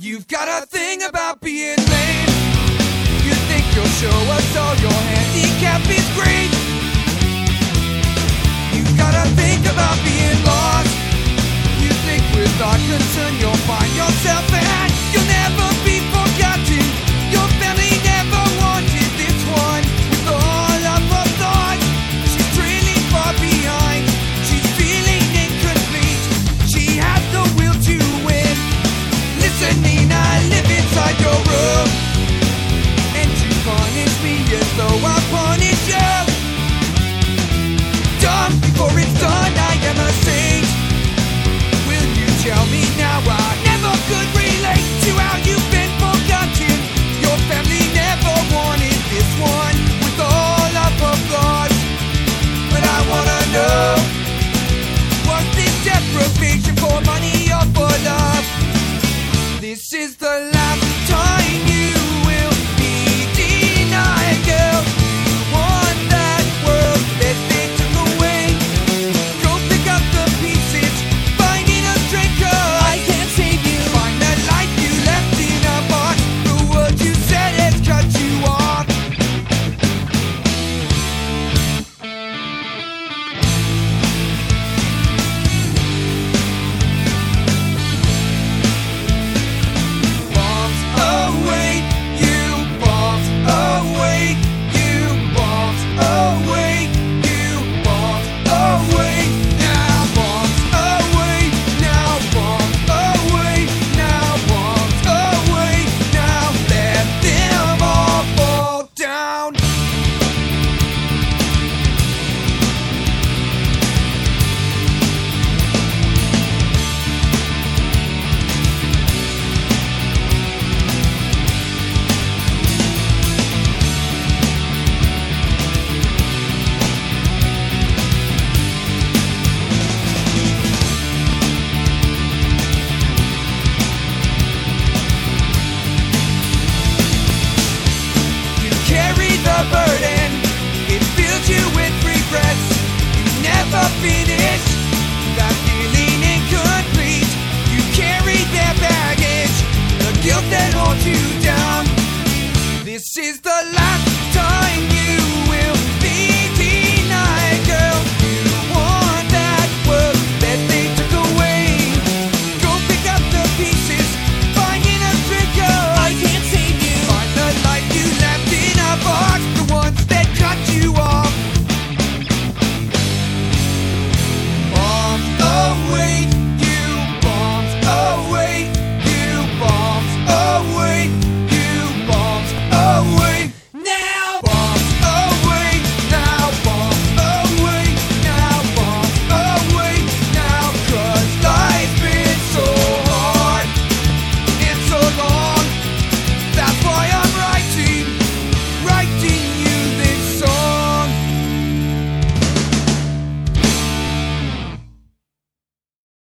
You've got a thing about being lame. You think you'll show us all your handicap is great. You've got a think about being lost. You think with without concern you'll find yourself at. She's the love. This is the life.